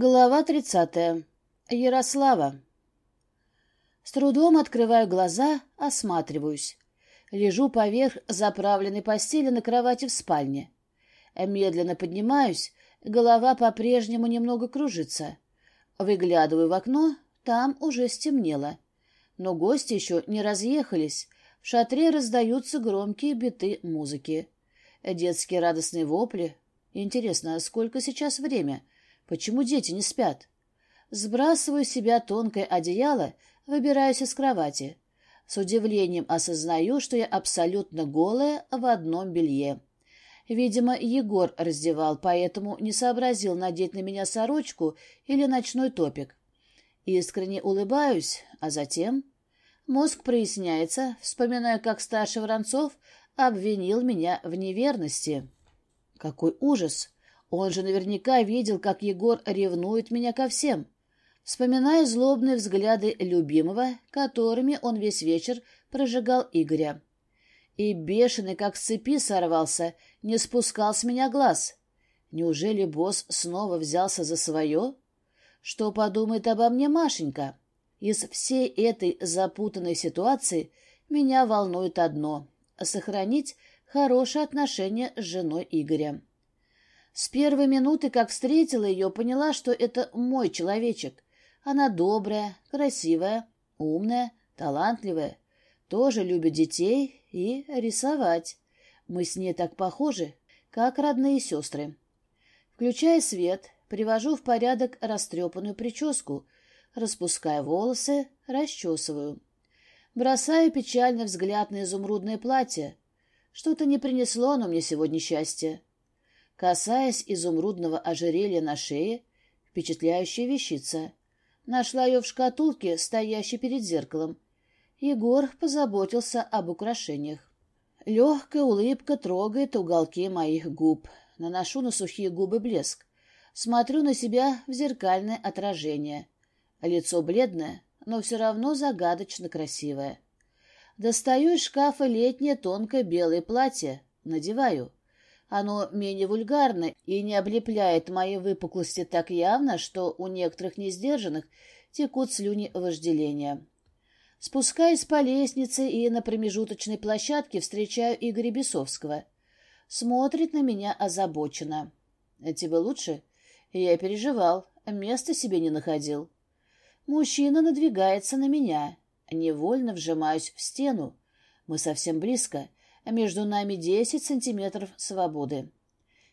Глава тридцатая. Ярослава. С трудом открываю глаза, осматриваюсь. Лежу поверх заправленной постели на кровати в спальне. Медленно поднимаюсь, голова по-прежнему немного кружится. Выглядываю в окно, там уже стемнело. Но гости еще не разъехались. В шатре раздаются громкие биты музыки. Детские радостные вопли. Интересно, сколько сейчас время? — Почему дети не спят? Сбрасываю себя тонкое одеяло, выбираюсь из кровати. С удивлением осознаю, что я абсолютно голая в одном белье. Видимо, Егор раздевал, поэтому не сообразил надеть на меня сорочку или ночной топик. Искренне улыбаюсь, а затем... Мозг проясняется, вспоминая, как старший Воронцов обвинил меня в неверности. Какой ужас! Он же наверняка видел, как Егор ревнует меня ко всем. Вспоминая злобные взгляды любимого, которыми он весь вечер прожигал Игоря. И бешеный, как с цепи сорвался, не спускал с меня глаз. Неужели босс снова взялся за свое? Что подумает обо мне Машенька? Из всей этой запутанной ситуации меня волнует одно — сохранить хорошие отношения с женой Игоря. С первой минуты, как встретила ее, поняла, что это мой человечек. Она добрая, красивая, умная, талантливая, тоже любит детей и рисовать. Мы с ней так похожи, как родные сестры. Включая свет, привожу в порядок растрепанную прическу, распуская волосы, расчесываю. Бросаю печальный взгляд на изумрудное платье. Что-то не принесло оно мне сегодня счастья. Касаясь изумрудного ожерелья на шее, впечатляющая вещица. Нашла ее в шкатулке, стоящей перед зеркалом. Егор позаботился об украшениях. Легкая улыбка трогает уголки моих губ. Наношу на сухие губы блеск. Смотрю на себя в зеркальное отражение. Лицо бледное, но все равно загадочно красивое. Достаю из шкафа летнее тонкое белое платье, надеваю. Оно менее вульгарно и не облепляет мои выпуклости так явно, что у некоторых несдержанных текут слюни вожделения. Спускаясь по лестнице и на промежуточной площадке встречаю Игоря Бесовского. Смотрит на меня озабоченно. «Тебе лучше?» Я переживал, места себе не находил. Мужчина надвигается на меня. Невольно вжимаюсь в стену. Мы совсем близко, между нами десять сантиметров свободы.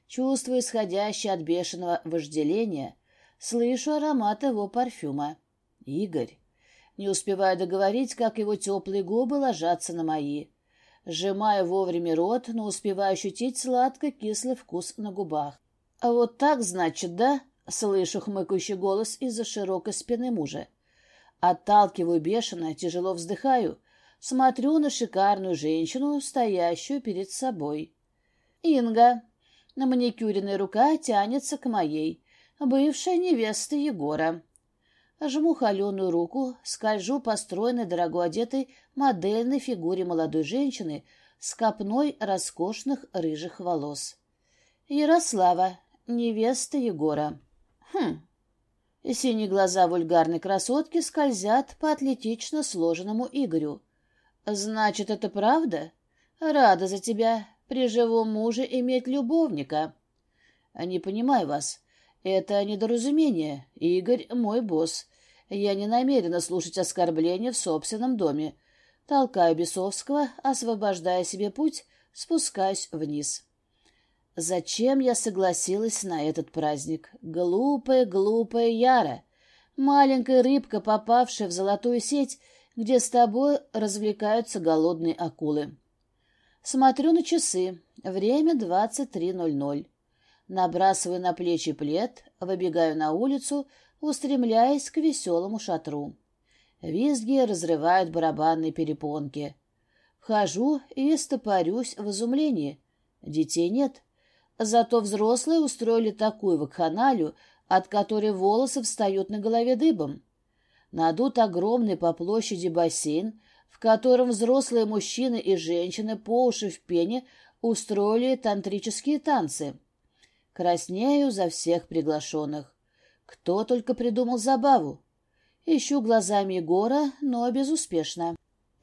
Чувствую исходящее от бешеного вожделения, слышу аромат его парфюма. Игорь. Не успеваю договорить, как его теплые губы ложатся на мои. Сжимаю вовремя рот, но успеваю ощутить сладко-кислый вкус на губах. «А вот так, значит, да?» — слышу хмыкающий голос из-за широкой спины мужа. Отталкиваю бешено, тяжело вздыхаю смотрю на шикарную женщину, стоящую перед собой. Инга. На маникюренная рука тянется к моей, бывшая невеста Егора. Жму холеную руку, скольжу по стройной, дорого одетой модельной фигуре молодой женщины с копной роскошных рыжих волос. Ярослава, невеста Егора. Хм. Синие глаза вульгарной красотки скользят по атлетично сложенному Игорю. «Значит, это правда? Рада за тебя при живом муже иметь любовника». «Не понимаю вас. Это недоразумение. Игорь — мой босс. Я не намерена слушать оскорбления в собственном доме. Толкаю Бесовского, освобождая себе путь, спускаюсь вниз. Зачем я согласилась на этот праздник? Глупая, глупая Яра. Маленькая рыбка, попавшая в золотую сеть — где с тобой развлекаются голодные акулы. Смотрю на часы. Время двадцать три ноль ноль. Набрасываю на плечи плед, выбегаю на улицу, устремляясь к веселому шатру. Визги разрывают барабанные перепонки. Вхожу и стопорюсь в изумлении. Детей нет. Зато взрослые устроили такую вакханалию, от которой волосы встают на голове дыбом надут огромный по площади бассейн, в котором взрослые мужчины и женщины по уши в пене устроили тантрические танцы. Краснею за всех приглашенных. Кто только придумал забаву. Ищу глазами Егора, но безуспешно.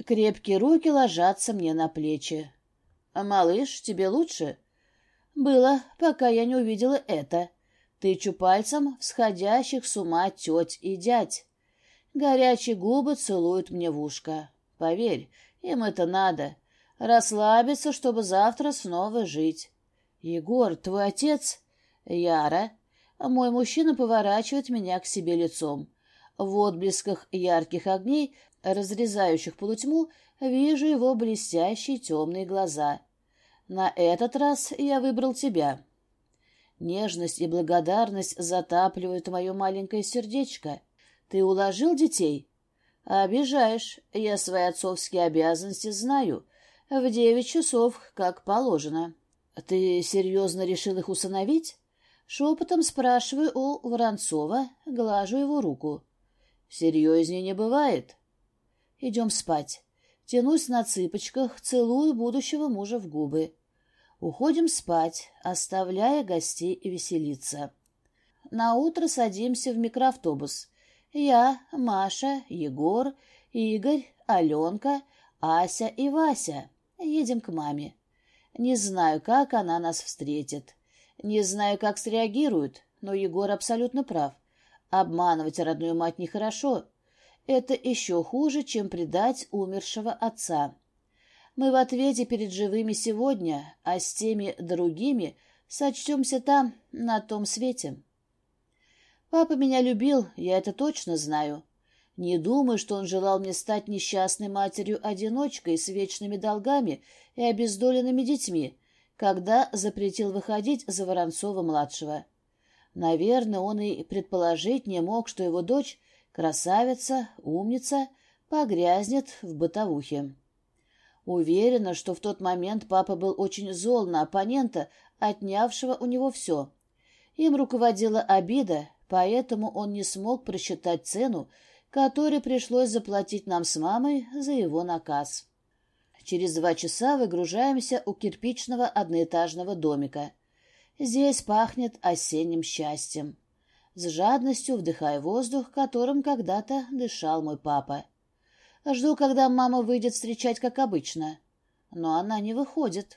Крепкие руки ложатся мне на плечи. «Малыш, тебе лучше?» «Было, пока я не увидела это. Тычу пальцем всходящих с ума теть и дядь. Горячие губы целуют мне в ушко. Поверь, им это надо. Расслабиться, чтобы завтра снова жить. Егор, твой отец? Яра. Мой мужчина поворачивает меня к себе лицом. В отблесках ярких огней, разрезающих полутьму, вижу его блестящие темные глаза. На этот раз я выбрал тебя. Нежность и благодарность затапливают мое маленькое сердечко. Ты уложил детей? Обижаешь. Я свои отцовские обязанности знаю. В девять часов, как положено. Ты серьезно решил их усыновить? Шепотом спрашиваю у Воронцова, глажу его руку. Серьезнее не бывает. Идем спать. Тянусь на цыпочках, целую будущего мужа в губы. Уходим спать, оставляя гостей веселиться. На утро садимся в микроавтобус. Я, Маша, Егор, Игорь, Аленка, Ася и Вася. Едем к маме. Не знаю, как она нас встретит. Не знаю, как среагирует, но Егор абсолютно прав. Обманывать родную мать нехорошо. Это еще хуже, чем предать умершего отца. Мы в ответе перед живыми сегодня, а с теми другими сочтемся там, на том свете. Папа меня любил, я это точно знаю. Не думаю, что он желал мне стать несчастной матерью-одиночкой с вечными долгами и обездоленными детьми, когда запретил выходить за Воронцова-младшего. Наверное, он и предположить не мог, что его дочь, красавица, умница, погрязнет в бытовухе. Уверена, что в тот момент папа был очень зол на оппонента, отнявшего у него все. Им руководила обида, поэтому он не смог просчитать цену, которую пришлось заплатить нам с мамой за его наказ. Через два часа выгружаемся у кирпичного одноэтажного домика. Здесь пахнет осенним счастьем. С жадностью вдыхая воздух, которым когда-то дышал мой папа. Жду, когда мама выйдет встречать, как обычно. Но она не выходит.